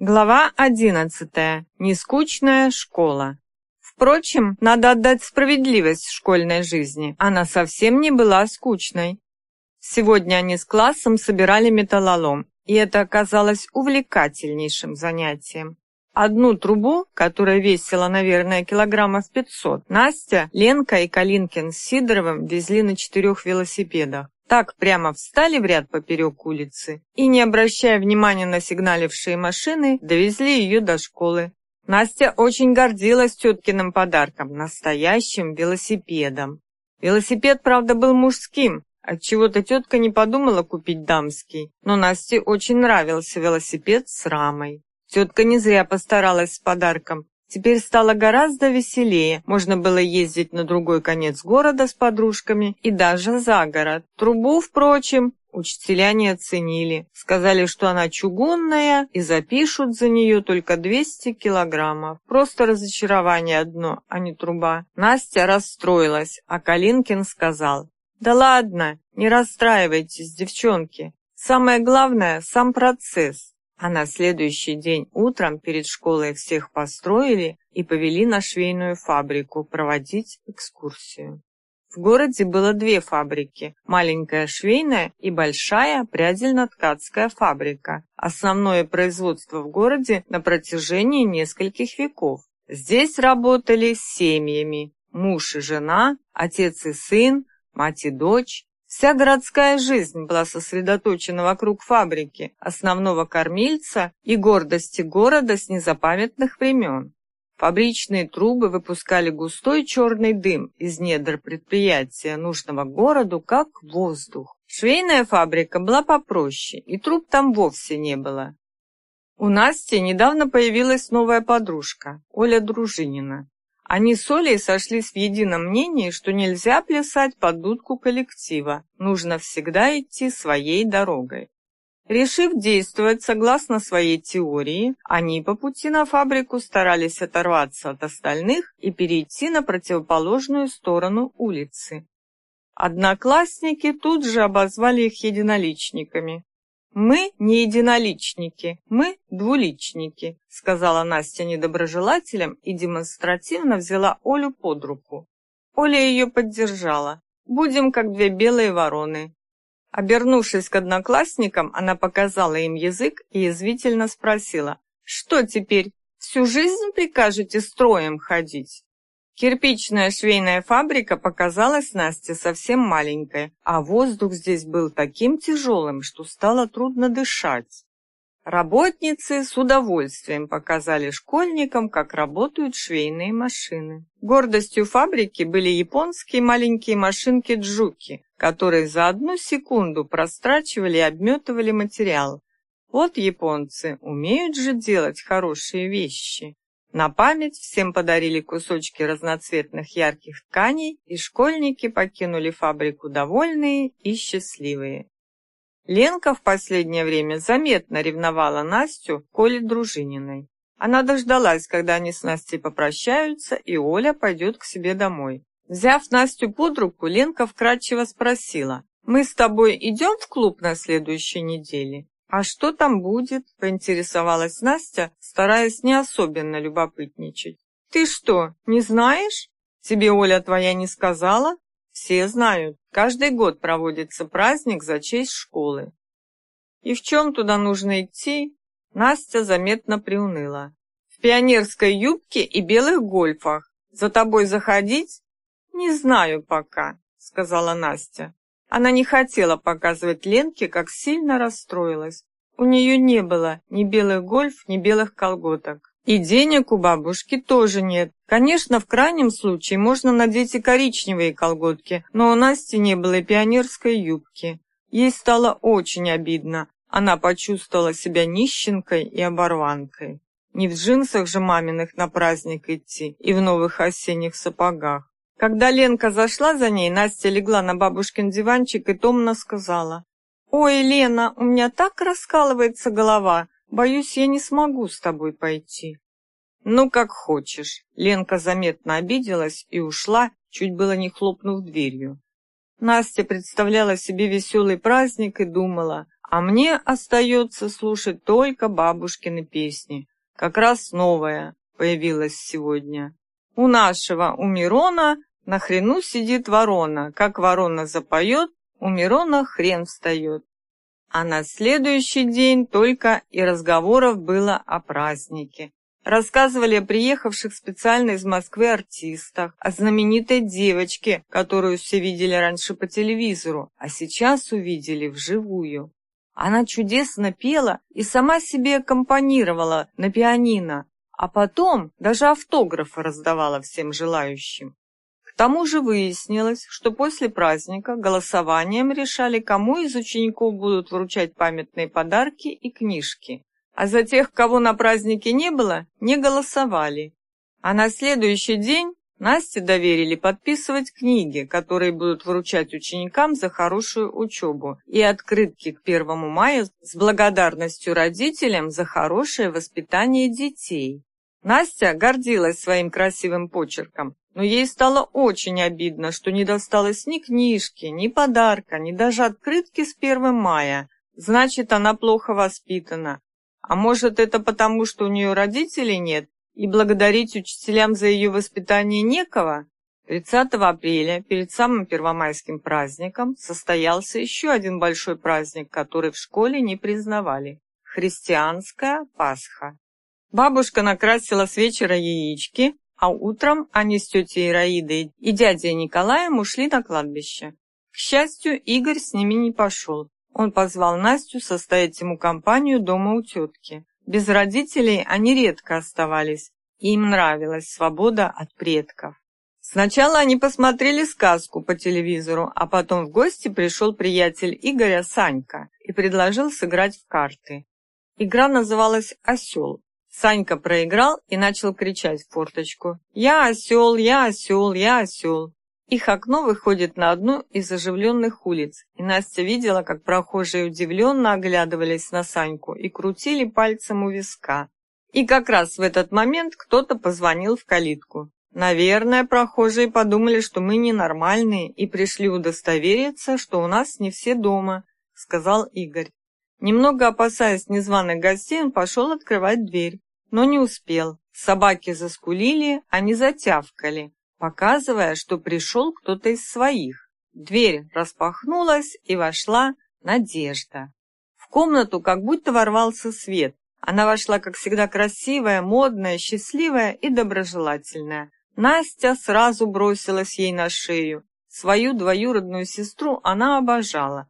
Глава одиннадцатая. Нескучная школа. Впрочем, надо отдать справедливость школьной жизни. Она совсем не была скучной. Сегодня они с классом собирали металлолом, и это оказалось увлекательнейшим занятием. Одну трубу, которая весила, наверное, килограммов 500, Настя, Ленка и Калинкин с Сидоровым везли на четырех велосипедах так прямо встали в ряд поперек улицы и, не обращая внимания на сигналившие машины, довезли ее до школы. Настя очень гордилась теткиным подарком, настоящим велосипедом. Велосипед, правда, был мужским, отчего-то тетка не подумала купить дамский, но Насте очень нравился велосипед с рамой. Тетка не зря постаралась с подарком, Теперь стало гораздо веселее. Можно было ездить на другой конец города с подружками и даже за город. Трубу, впрочем, учителя не оценили. Сказали, что она чугунная и запишут за нее только 200 килограммов. Просто разочарование одно, а не труба. Настя расстроилась, а Калинкин сказал, «Да ладно, не расстраивайтесь, девчонки. Самое главное – сам процесс. А на следующий день утром перед школой всех построили и повели на швейную фабрику проводить экскурсию. В городе было две фабрики – маленькая швейная и большая прядельно-ткацкая фабрика. Основное производство в городе на протяжении нескольких веков. Здесь работали семьями – муж и жена, отец и сын, мать и дочь, Вся городская жизнь была сосредоточена вокруг фабрики, основного кормильца и гордости города с незапамятных времен. Фабричные трубы выпускали густой черный дым из недр предприятия, нужного городу, как воздух. Швейная фабрика была попроще, и труб там вовсе не было. У Насти недавно появилась новая подружка, Оля Дружинина. Они с Олей сошлись в едином мнении, что нельзя плясать под дудку коллектива, нужно всегда идти своей дорогой. Решив действовать согласно своей теории, они по пути на фабрику старались оторваться от остальных и перейти на противоположную сторону улицы. Одноклассники тут же обозвали их единоличниками. «Мы не единоличники, мы двуличники», сказала Настя недоброжелателям и демонстративно взяла Олю под руку. Оля ее поддержала. «Будем как две белые вороны». Обернувшись к одноклассникам, она показала им язык и язвительно спросила, «Что теперь, всю жизнь прикажете строем ходить?» Кирпичная швейная фабрика показалась Насте совсем маленькой, а воздух здесь был таким тяжелым, что стало трудно дышать. Работницы с удовольствием показали школьникам, как работают швейные машины. Гордостью фабрики были японские маленькие машинки джуки, которые за одну секунду прострачивали и обметывали материал. Вот японцы умеют же делать хорошие вещи. На память всем подарили кусочки разноцветных ярких тканей, и школьники покинули фабрику довольные и счастливые. Ленка в последнее время заметно ревновала Настю к Оле Дружининой. Она дождалась, когда они с Настей попрощаются, и Оля пойдет к себе домой. Взяв Настю под руку, Ленка вкратчиво спросила, «Мы с тобой идем в клуб на следующей неделе?» «А что там будет?» – поинтересовалась Настя, стараясь не особенно любопытничать. «Ты что, не знаешь? Тебе Оля твоя не сказала?» «Все знают. Каждый год проводится праздник за честь школы». «И в чем туда нужно идти?» Настя заметно приуныла. «В пионерской юбке и белых гольфах. За тобой заходить?» «Не знаю пока», — сказала Настя. Она не хотела показывать Ленке, как сильно расстроилась. У нее не было ни белых гольф, ни белых колготок. И денег у бабушки тоже нет. Конечно, в крайнем случае можно надеть и коричневые колготки, но у Насти не было и пионерской юбки. Ей стало очень обидно. Она почувствовала себя нищенкой и оборванкой. Не в джинсах же маминых на праздник идти и в новых осенних сапогах. Когда Ленка зашла за ней, Настя легла на бабушкин диванчик и томно сказала. «Ой, Лена, у меня так раскалывается голова. Боюсь, я не смогу с тобой пойти». «Ну, как хочешь». Ленка заметно обиделась и ушла, чуть было не хлопнув дверью. Настя представляла себе веселый праздник и думала, а мне остается слушать только бабушкины песни. Как раз новая появилась сегодня. У нашего, у Мирона, на хрену сидит ворона. Как ворона запоет, у Мирона хрен встает. А на следующий день только и разговоров было о празднике. Рассказывали о приехавших специально из Москвы артистах, о знаменитой девочке, которую все видели раньше по телевизору, а сейчас увидели вживую. Она чудесно пела и сама себе аккомпанировала на пианино, а потом даже автографы раздавала всем желающим. Тому же выяснилось, что после праздника голосованием решали, кому из учеников будут вручать памятные подарки и книжки а за тех, кого на празднике не было, не голосовали. А на следующий день Насте доверили подписывать книги, которые будут вручать ученикам за хорошую учебу, и открытки к 1 мая с благодарностью родителям за хорошее воспитание детей. Настя гордилась своим красивым почерком, но ей стало очень обидно, что не досталось ни книжки, ни подарка, ни даже открытки с 1 мая. Значит, она плохо воспитана, а может, это потому, что у нее родителей нет, и благодарить учителям за ее воспитание некого? 30 апреля, перед самым первомайским праздником, состоялся еще один большой праздник, который в школе не признавали – христианская Пасха. Бабушка накрасила с вечера яички, а утром они с тетей Ираидой и дядей Николаем ушли на кладбище. К счастью, Игорь с ними не пошел. Он позвал Настю составить ему компанию дома у тетки. Без родителей они редко оставались, и им нравилась свобода от предков. Сначала они посмотрели сказку по телевизору, а потом в гости пришел приятель Игоря Санька и предложил сыграть в карты. Игра называлась «Осел». Санька проиграл и начал кричать в форточку. «Я осел, я осел, я осел». Их окно выходит на одну из оживленных улиц, и Настя видела, как прохожие удивленно оглядывались на Саньку и крутили пальцем у виска. И как раз в этот момент кто-то позвонил в калитку. Наверное, прохожие подумали, что мы ненормальные и пришли удостовериться, что у нас не все дома, сказал Игорь. Немного опасаясь незваных гостей, он пошел открывать дверь, но не успел. Собаки заскулили, они затявкали показывая, что пришел кто-то из своих. Дверь распахнулась, и вошла Надежда. В комнату как будто ворвался свет. Она вошла, как всегда, красивая, модная, счастливая и доброжелательная. Настя сразу бросилась ей на шею. Свою двоюродную сестру она обожала.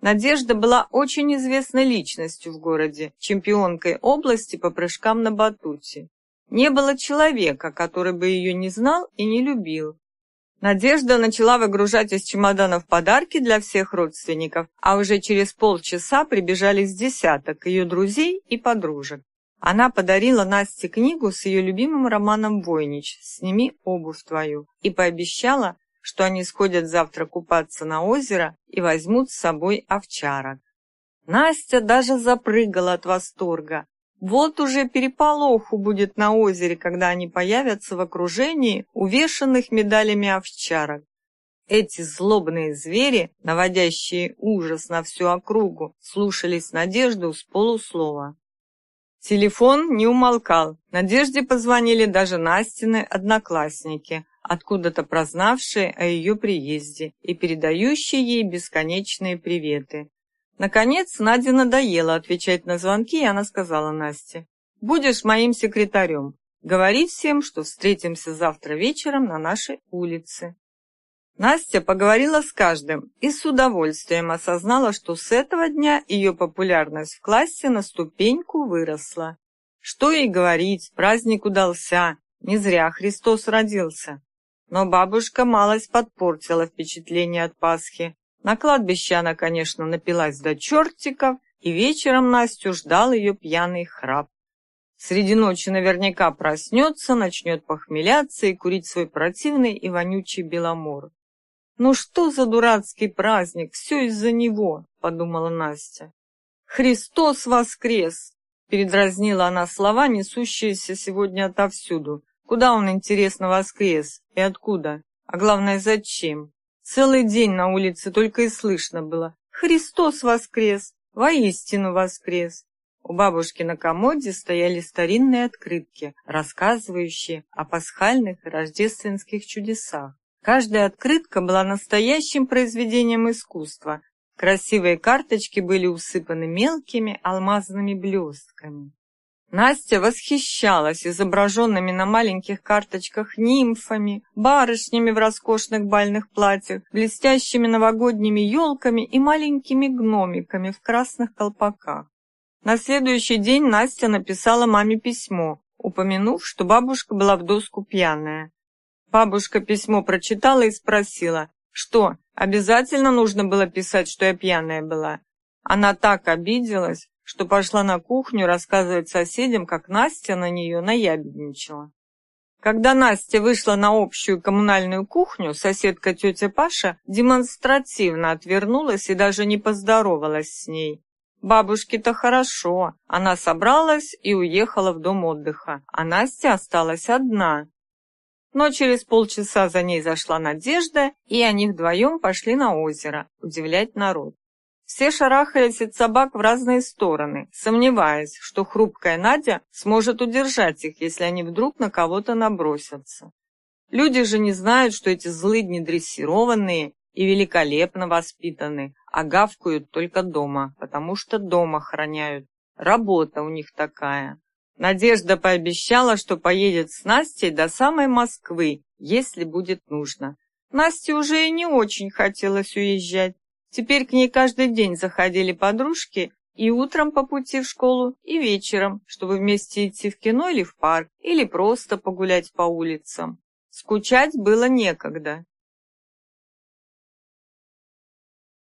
Надежда была очень известной личностью в городе, чемпионкой области по прыжкам на батуте. Не было человека, который бы ее не знал и не любил. Надежда начала выгружать из чемоданов подарки для всех родственников, а уже через полчаса прибежали с десяток ее друзей и подружек. Она подарила Насте книгу с ее любимым романом «Войнич. Сними обувь твою» и пообещала, что они сходят завтра купаться на озеро и возьмут с собой овчарок. Настя даже запрыгала от восторга. Вот уже переполоху будет на озере, когда они появятся в окружении увешанных медалями овчарок. Эти злобные звери, наводящие ужас на всю округу, слушались Надежду с полуслова. Телефон не умолкал. Надежде позвонили даже Настины одноклассники, откуда-то прознавшие о ее приезде и передающие ей бесконечные приветы. Наконец, Наде надоело отвечать на звонки, и она сказала Насте, «Будешь моим секретарем. Говори всем, что встретимся завтра вечером на нашей улице». Настя поговорила с каждым и с удовольствием осознала, что с этого дня ее популярность в классе на ступеньку выросла. Что ей говорить, праздник удался, не зря Христос родился. Но бабушка малость подпортила впечатление от Пасхи. На кладбище она, конечно, напилась до чертиков, и вечером Настю ждал ее пьяный храп. Среди ночи наверняка проснется, начнет похмеляться и курить свой противный и вонючий беломор. «Ну что за дурацкий праздник? Все из-за него», — подумала Настя. «Христос воскрес!» — передразнила она слова, несущиеся сегодня отовсюду. «Куда он, интересно, воскрес? И откуда? А главное, зачем?» Целый день на улице только и слышно было «Христос воскрес! Воистину воскрес!» У бабушки на комоде стояли старинные открытки, рассказывающие о пасхальных и рождественских чудесах. Каждая открытка была настоящим произведением искусства. Красивые карточки были усыпаны мелкими алмазными блестками. Настя восхищалась изображенными на маленьких карточках нимфами, барышнями в роскошных бальных платьях, блестящими новогодними елками и маленькими гномиками в красных колпаках. На следующий день Настя написала маме письмо, упомянув, что бабушка была в доску пьяная. Бабушка письмо прочитала и спросила, что, обязательно нужно было писать, что я пьяная была? Она так обиделась, что пошла на кухню рассказывать соседям, как Настя на нее наябедничала. Когда Настя вышла на общую коммунальную кухню, соседка тетя Паша демонстративно отвернулась и даже не поздоровалась с ней. Бабушке-то хорошо, она собралась и уехала в дом отдыха, а Настя осталась одна. Но через полчаса за ней зашла Надежда, и они вдвоем пошли на озеро удивлять народ. Все шарахались от собак в разные стороны, сомневаясь, что хрупкая Надя сможет удержать их, если они вдруг на кого-то набросятся. Люди же не знают, что эти злыдни дрессированные и великолепно воспитаны, а гавкают только дома, потому что дома охраняют. Работа у них такая. Надежда пообещала, что поедет с Настей до самой Москвы, если будет нужно. Насте уже и не очень хотелось уезжать. Теперь к ней каждый день заходили подружки и утром по пути в школу, и вечером, чтобы вместе идти в кино или в парк, или просто погулять по улицам. Скучать было некогда.